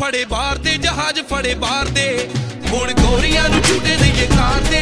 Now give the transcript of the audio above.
ਫੜੇ ਬਾਹਰ ਦੇ ਜਹਾਜ਼ ਫੜੇ ਬਾਹਰ ਦੇ। ਹੁਣ ਗੋਰੀਆਂ ਨੂੰ ਛੁੱਟੇ ਨਹੀਂ ਕਾਰ ਦੇ